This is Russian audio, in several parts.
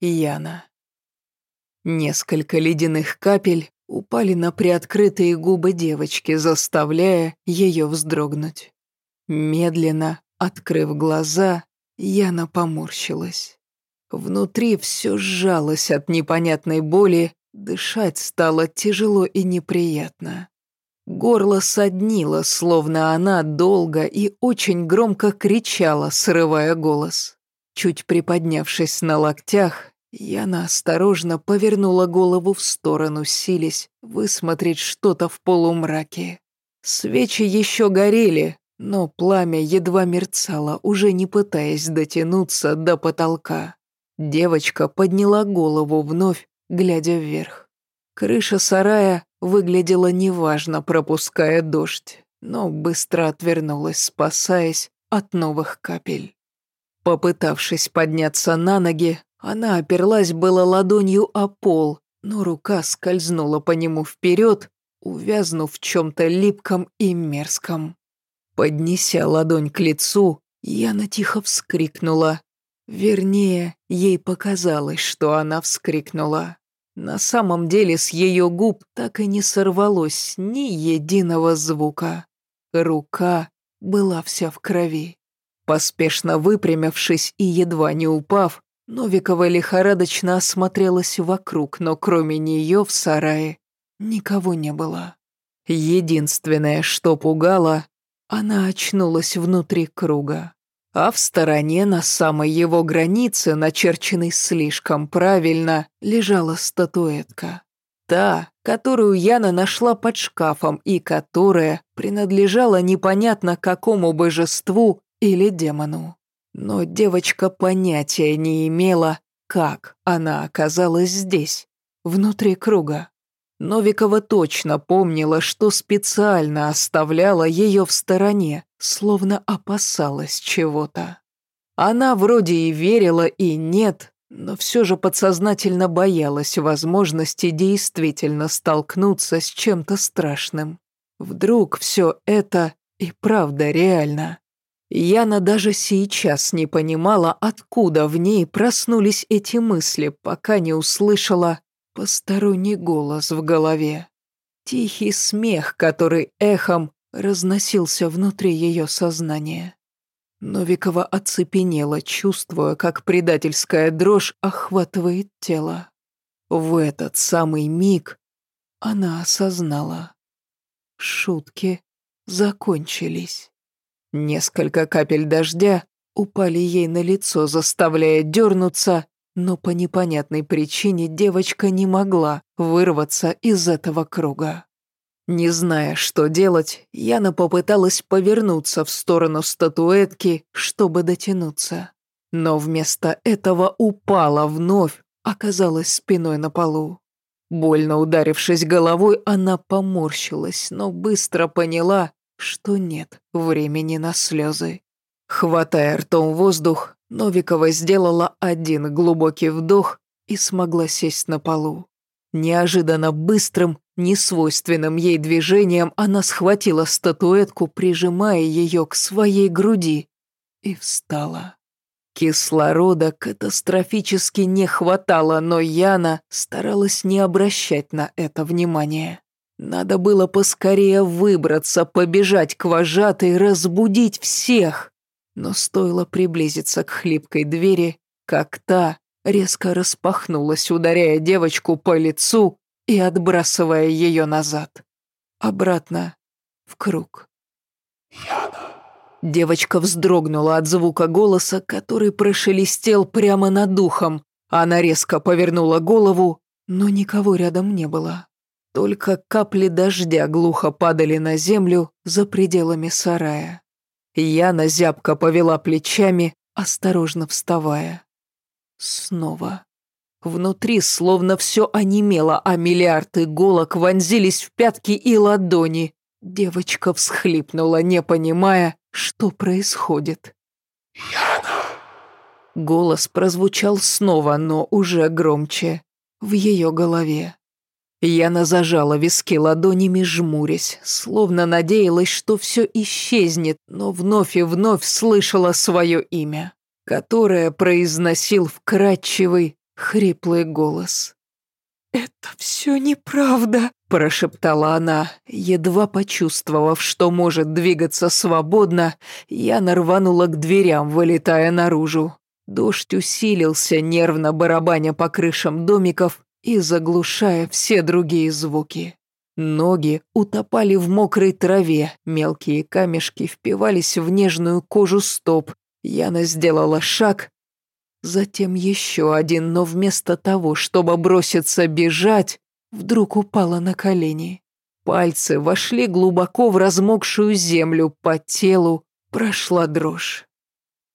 Яна. Несколько ледяных капель упали на приоткрытые губы девочки, заставляя ее вздрогнуть. Медленно, открыв глаза, Яна поморщилась. Внутри все сжалось от непонятной боли, дышать стало тяжело и неприятно. Горло соднило, словно она долго и очень громко кричала, срывая голос. Чуть приподнявшись на локтях, Яна осторожно повернула голову в сторону, сились высмотреть что-то в полумраке. Свечи еще горели, но пламя едва мерцало, уже не пытаясь дотянуться до потолка. Девочка подняла голову вновь, глядя вверх. Крыша сарая выглядела неважно, пропуская дождь, но быстро отвернулась, спасаясь от новых капель. Попытавшись подняться на ноги, она оперлась было ладонью о пол, но рука скользнула по нему вперед, увязнув в чем-то липком и мерзком. Поднеся ладонь к лицу, Яна тихо вскрикнула. Вернее, ей показалось, что она вскрикнула. На самом деле с ее губ так и не сорвалось ни единого звука. Рука была вся в крови. Поспешно выпрямившись и едва не упав, Новикова лихорадочно осмотрелась вокруг, но кроме нее в сарае никого не было. Единственное, что пугало, она очнулась внутри круга. А в стороне, на самой его границе, начерченной слишком правильно, лежала статуэтка. Та, которую Яна нашла под шкафом и которая принадлежала непонятно какому божеству или демону. Но девочка понятия не имела, как она оказалась здесь, внутри круга. Новикова точно помнила, что специально оставляла ее в стороне, словно опасалась чего-то. Она вроде и верила, и нет, но все же подсознательно боялась возможности действительно столкнуться с чем-то страшным. Вдруг все это и правда реально. Яна даже сейчас не понимала, откуда в ней проснулись эти мысли, пока не услышала посторонний голос в голове. Тихий смех, который эхом разносился внутри ее сознания. Новикова оцепенела, чувствуя, как предательская дрожь охватывает тело. В этот самый миг она осознала. Шутки закончились. Несколько капель дождя упали ей на лицо, заставляя дернуться, но по непонятной причине девочка не могла вырваться из этого круга. Не зная, что делать, Яна попыталась повернуться в сторону статуэтки, чтобы дотянуться. Но вместо этого упала вновь, оказалась спиной на полу. Больно ударившись головой, она поморщилась, но быстро поняла, что нет времени на слезы. Хватая ртом воздух, Новикова сделала один глубокий вдох и смогла сесть на полу. Неожиданно быстрым, несвойственным ей движением она схватила статуэтку, прижимая ее к своей груди, и встала. Кислорода катастрофически не хватало, но Яна старалась не обращать на это внимания. Надо было поскорее выбраться, побежать к вожатой, разбудить всех. Но стоило приблизиться к хлипкой двери, как та резко распахнулась, ударяя девочку по лицу и отбрасывая ее назад. Обратно в круг. «Яна!» Девочка вздрогнула от звука голоса, который прошелестел прямо над духом. Она резко повернула голову, но никого рядом не было. Только капли дождя глухо падали на землю за пределами сарая. Яна зябко повела плечами, осторожно вставая. Снова. Внутри словно все онемело, а миллиард иголок вонзились в пятки и ладони. Девочка всхлипнула, не понимая, что происходит. «Яна!» Голос прозвучал снова, но уже громче. В ее голове. Яна зажала виски ладонями, жмурясь, словно надеялась, что все исчезнет, но вновь и вновь слышала свое имя, которое произносил вкрадчивый, Хриплый голос. «Это все неправда», – прошептала она, едва почувствовав, что может двигаться свободно, я нарванула к дверям, вылетая наружу. Дождь усилился, нервно барабаня по крышам домиков и заглушая все другие звуки. Ноги утопали в мокрой траве, мелкие камешки впивались в нежную кожу стоп. Яна сделала шаг, Затем еще один, но вместо того, чтобы броситься бежать, вдруг упала на колени. Пальцы вошли глубоко в размокшую землю, по телу прошла дрожь.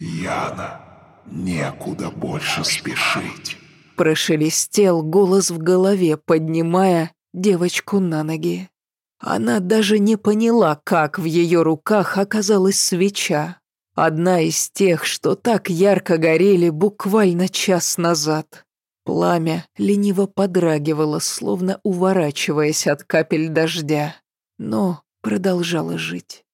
«Яна, некуда больше спешить», – прошелестел голос в голове, поднимая девочку на ноги. Она даже не поняла, как в ее руках оказалась свеча. Одна из тех, что так ярко горели буквально час назад. Пламя лениво подрагивало, словно уворачиваясь от капель дождя, но продолжало жить.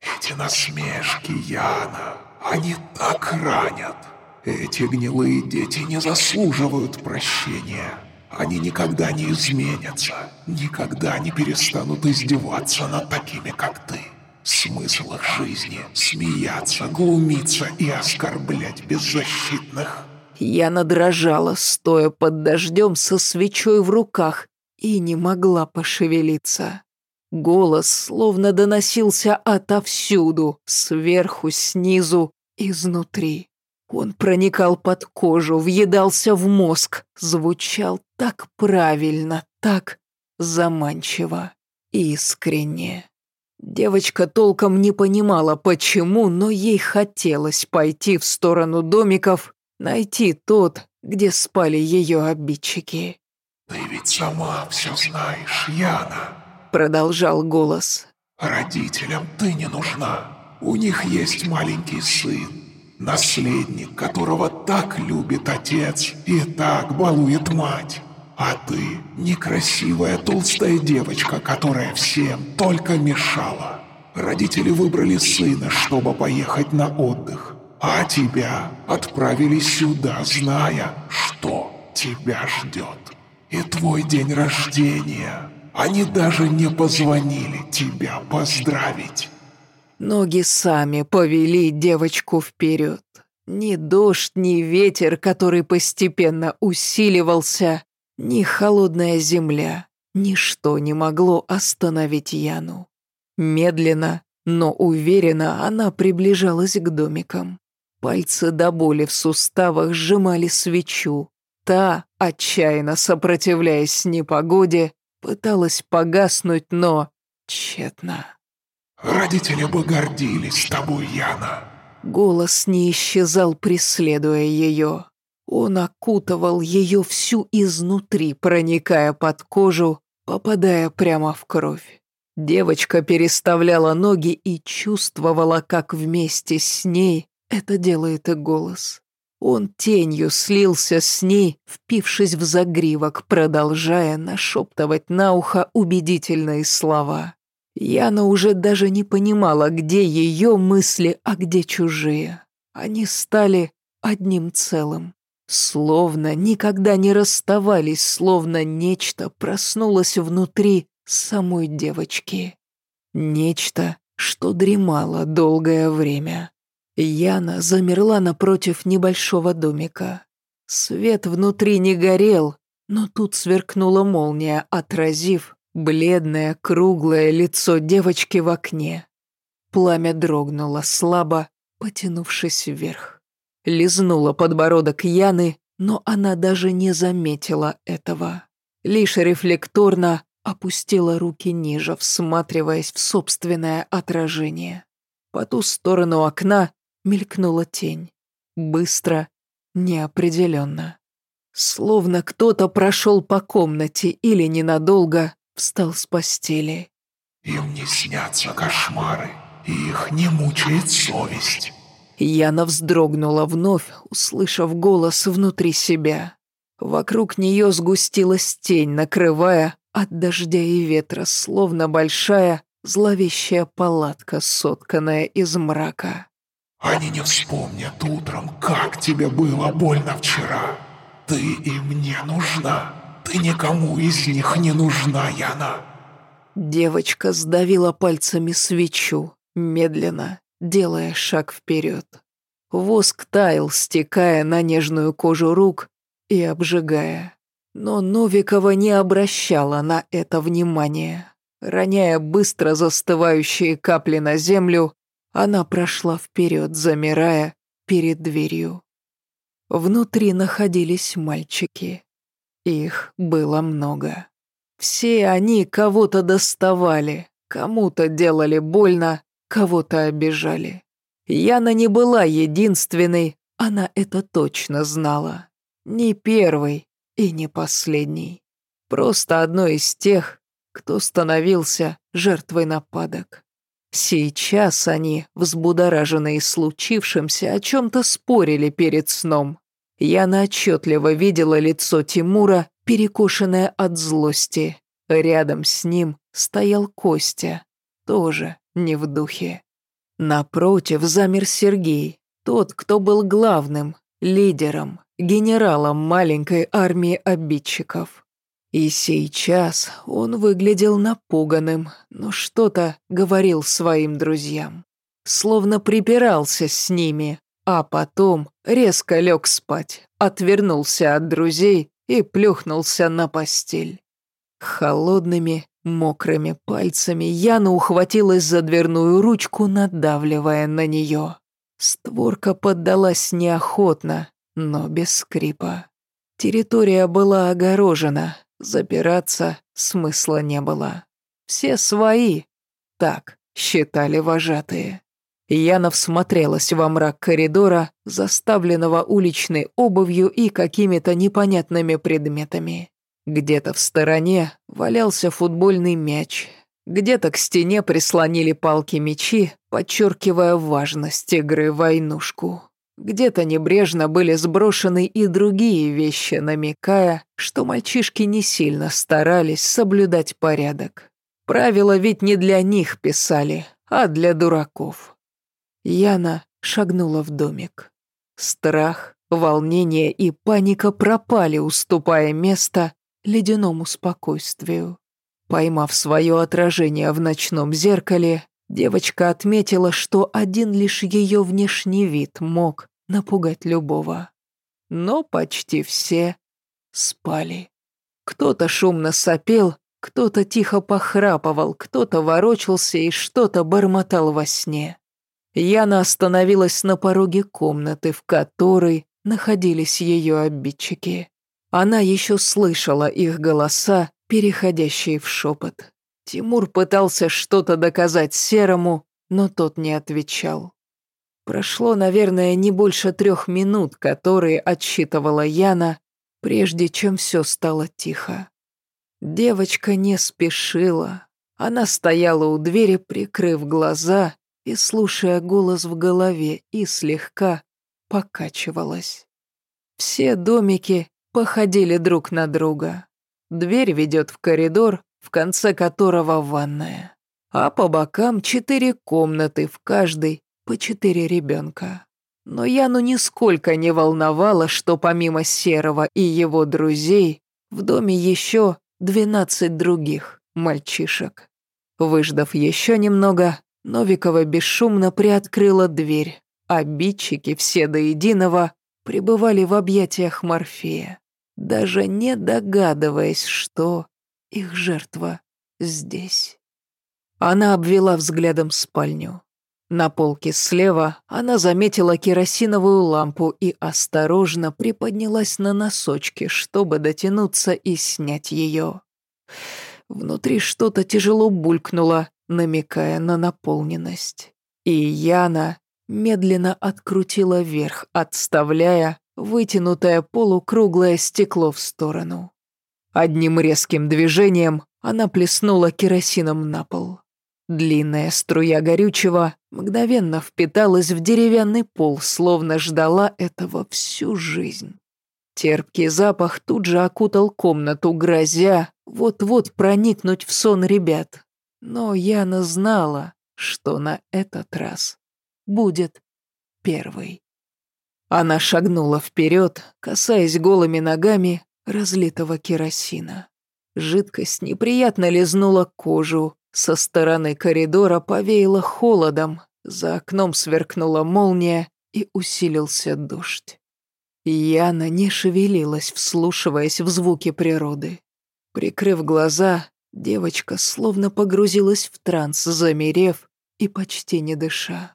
«Эти насмешки, Яна, они так ранят. Эти гнилые дети не заслуживают прощения. Они никогда не изменятся, никогда не перестанут издеваться над такими, как ты». Смысл их жизни – смеяться, глумиться и оскорблять беззащитных. Я надрожала, стоя под дождем со свечой в руках, и не могла пошевелиться. Голос словно доносился отовсюду, сверху, снизу, изнутри. Он проникал под кожу, въедался в мозг, звучал так правильно, так заманчиво, искренне. Девочка толком не понимала, почему, но ей хотелось пойти в сторону домиков, найти тот, где спали ее обидчики. «Ты ведь сама все знаешь, Яна», — продолжал голос. «Родителям ты не нужна. У них есть маленький сын, наследник, которого так любит отец и так балует мать. А ты некрасивая толстая девочка, которая всем только мешала. Родители выбрали сына, чтобы поехать на отдых. А тебя отправили сюда, зная, что тебя ждет. И твой день рождения. Они даже не позвонили тебя поздравить. Ноги сами повели девочку вперед. Ни дождь, ни ветер, который постепенно усиливался, ни холодная земля, ничто не могло остановить Яну. Медленно, но уверенно она приближалась к домикам. Пальцы до боли в суставах сжимали свечу. Та, отчаянно сопротивляясь непогоде, пыталась погаснуть, но тщетно. «Родители бы гордились тобой, Яна!» Голос не исчезал, преследуя ее. Он окутывал ее всю изнутри, проникая под кожу, попадая прямо в кровь. Девочка переставляла ноги и чувствовала, как вместе с ней это делает и голос. Он тенью слился с ней, впившись в загривок, продолжая нашептывать на ухо убедительные слова. Яна уже даже не понимала, где ее мысли, а где чужие. Они стали одним целым. Словно никогда не расставались, словно нечто проснулось внутри самой девочки. Нечто, что дремало долгое время. Яна замерла напротив небольшого домика. Свет внутри не горел, но тут сверкнула молния, отразив бледное круглое лицо девочки в окне. Пламя дрогнуло слабо, потянувшись вверх лизнула подбородок Яны, но она даже не заметила этого. Лишь рефлекторно опустила руки ниже, всматриваясь в собственное отражение. По ту сторону окна мелькнула тень. Быстро, неопределенно. Словно кто-то прошел по комнате или ненадолго встал с постели. «Им не снятся кошмары, и их не мучает совесть». Яна вздрогнула вновь, услышав голос внутри себя. Вокруг нее сгустилась тень, накрывая от дождя и ветра, словно большая зловещая палатка, сотканная из мрака. «Они не вспомнят утром, как тебе было больно вчера. ты им не нужна. Ты никому из них не нужна, Яна. Девочка сдавила пальцами свечу, медленно, делая шаг вперед. Воск таял, стекая на нежную кожу рук и обжигая. Но Новикова не обращала на это внимания. Роняя быстро застывающие капли на землю, она прошла вперед, замирая перед дверью. Внутри находились мальчики. Их было много. Все они кого-то доставали, кому-то делали больно, кого-то обижали. Яна не была единственной, она это точно знала. Не первой и не последней. Просто одной из тех, кто становился жертвой нападок. Сейчас они, взбудораженные случившимся, о чем-то спорили перед сном. Яна отчетливо видела лицо Тимура, перекошенное от злости. Рядом с ним стоял Костя, тоже не в духе. Напротив замер Сергей, тот, кто был главным, лидером, генералом маленькой армии обидчиков. И сейчас он выглядел напуганным, но что-то говорил своим друзьям. Словно припирался с ними, а потом резко лег спать, отвернулся от друзей и плюхнулся на постель. Холодными, мокрыми пальцами Яна ухватилась за дверную ручку, надавливая на нее. Створка поддалась неохотно, но без скрипа. Территория была огорожена, запираться смысла не было. Все свои, так считали вожатые. Яна всмотрелась во мрак коридора, заставленного уличной обувью и какими-то непонятными предметами. Где-то в стороне валялся футбольный мяч, где-то к стене прислонили палки-мечи, подчеркивая важность игры войнушку. Где-то небрежно были сброшены и другие вещи, намекая, что мальчишки не сильно старались соблюдать порядок. Правила ведь не для них писали, а для дураков. Яна шагнула в домик. Страх, волнение и паника пропали, уступая место ледяному спокойствию. Поймав свое отражение в ночном зеркале, девочка отметила, что один лишь ее внешний вид мог напугать любого. Но почти все спали. Кто-то шумно сопел, кто-то тихо похрапывал, кто-то ворочался и что-то бормотал во сне. Яна остановилась на пороге комнаты, в которой находились ее обидчики. Она еще слышала их голоса, переходящие в шепот. Тимур пытался что-то доказать Серому, но тот не отвечал. Прошло, наверное, не больше трех минут, которые отсчитывала Яна, прежде чем все стало тихо. Девочка не спешила. Она стояла у двери, прикрыв глаза и слушая голос в голове, и слегка покачивалась. Все домики походили друг на друга. Дверь ведет в коридор, в конце которого ванная. А по бокам четыре комнаты, в каждой по четыре ребенка. Но Яну нисколько не волновало, что помимо Серого и его друзей, в доме еще двенадцать других мальчишек. Выждав еще немного, Новикова бесшумно приоткрыла дверь. Обидчики все до единого пребывали в объятиях Морфея, даже не догадываясь, что их жертва здесь. Она обвела взглядом спальню. На полке слева она заметила керосиновую лампу и осторожно приподнялась на носочки, чтобы дотянуться и снять ее. Внутри что-то тяжело булькнуло, намекая на наполненность. И Яна медленно открутила вверх, отставляя вытянутое полукруглое стекло в сторону. Одним резким движением она плеснула керосином на пол. Длинная струя горючего мгновенно впиталась в деревянный пол, словно ждала этого всю жизнь. Терпкий запах тут же окутал комнату, грозя вот-вот проникнуть в сон ребят. Но Яна знала, что на этот раз будет первый. Она шагнула вперед, касаясь голыми ногами разлитого керосина. Жидкость неприятно лизнула кожу, со стороны коридора повеяло холодом, за окном сверкнула молния и усилился дождь. Яна не шевелилась, вслушиваясь в звуки природы. Прикрыв глаза, девочка словно погрузилась в транс, замерев и почти не дыша.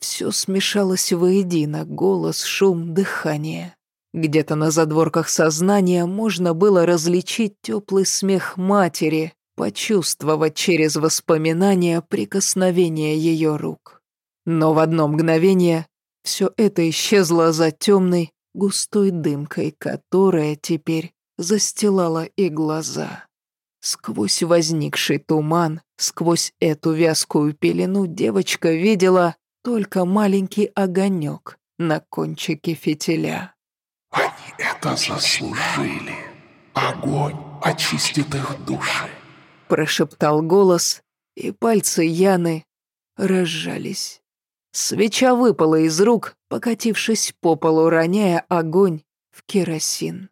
Все смешалось воедино, голос, шум, дыхание. Где-то на задворках сознания можно было различить теплый смех матери, почувствовать через воспоминания прикосновение ее рук. Но в одно мгновение все это исчезло за темной, густой дымкой, которая теперь застилала и глаза. Сквозь возникший туман, сквозь эту вязкую пелену девочка видела только маленький огонек на кончике фитиля. «Они это заслужили. Огонь очистит их души», – прошептал голос, и пальцы Яны разжались. Свеча выпала из рук, покатившись по полу, роняя огонь в керосин.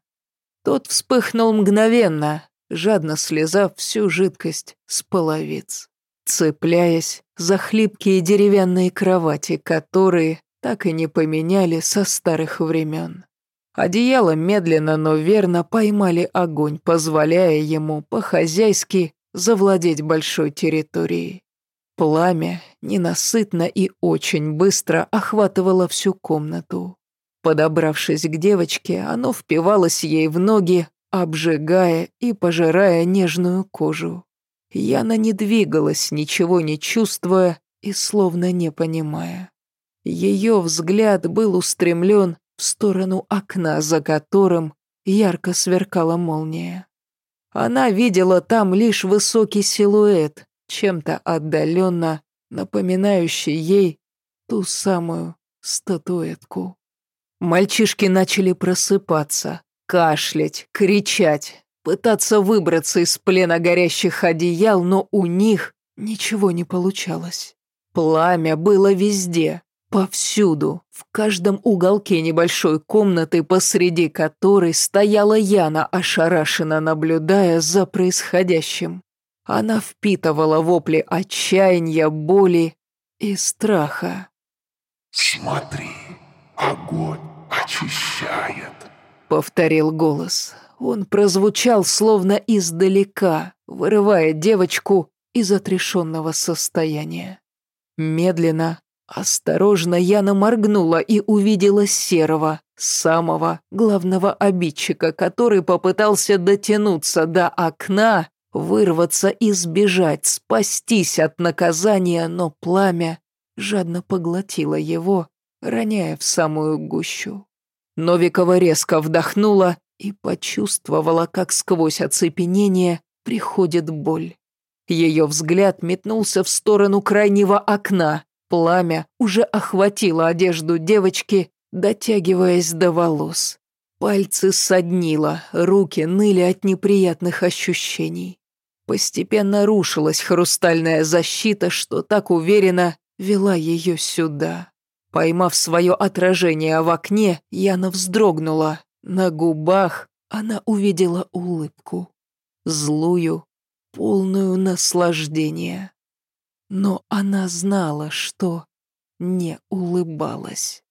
Тот вспыхнул мгновенно, жадно слезав всю жидкость с половиц, цепляясь за хлипкие деревянные кровати, которые так и не поменяли со старых времен. Одеяло медленно, но верно поймали огонь, позволяя ему по-хозяйски завладеть большой территорией. Пламя ненасытно и очень быстро охватывало всю комнату. Подобравшись к девочке, оно впивалось ей в ноги, обжигая и пожирая нежную кожу. Яна не двигалась, ничего не чувствуя и словно не понимая. Ее взгляд был устремлен в сторону окна, за которым ярко сверкала молния. Она видела там лишь высокий силуэт, чем-то отдаленно напоминающий ей ту самую статуэтку. Мальчишки начали просыпаться, кашлять, кричать, пытаться выбраться из плена горящих одеял, но у них ничего не получалось. Пламя было везде, повсюду, в каждом уголке небольшой комнаты, посреди которой стояла Яна, ошарашенно наблюдая за происходящим. Она впитывала вопли отчаяния, боли и страха. «Смотри, огонь очищает», — повторил голос. Он прозвучал словно издалека, вырывая девочку из отрешенного состояния. Медленно, осторожно Яна моргнула и увидела серого, самого главного обидчика, который попытался дотянуться до окна вырваться и сбежать, спастись от наказания, но пламя жадно поглотило его, роняя в самую гущу. Новикова резко вдохнула и почувствовала, как сквозь оцепенение приходит боль. Ее взгляд метнулся в сторону крайнего окна. Пламя уже охватило одежду девочки, дотягиваясь до волос. Пальцы соднило, руки ныли от неприятных ощущений. Постепенно рушилась хрустальная защита, что так уверенно вела ее сюда. Поймав свое отражение в окне, Яна вздрогнула. На губах она увидела улыбку. Злую, полную наслаждения. Но она знала, что не улыбалась.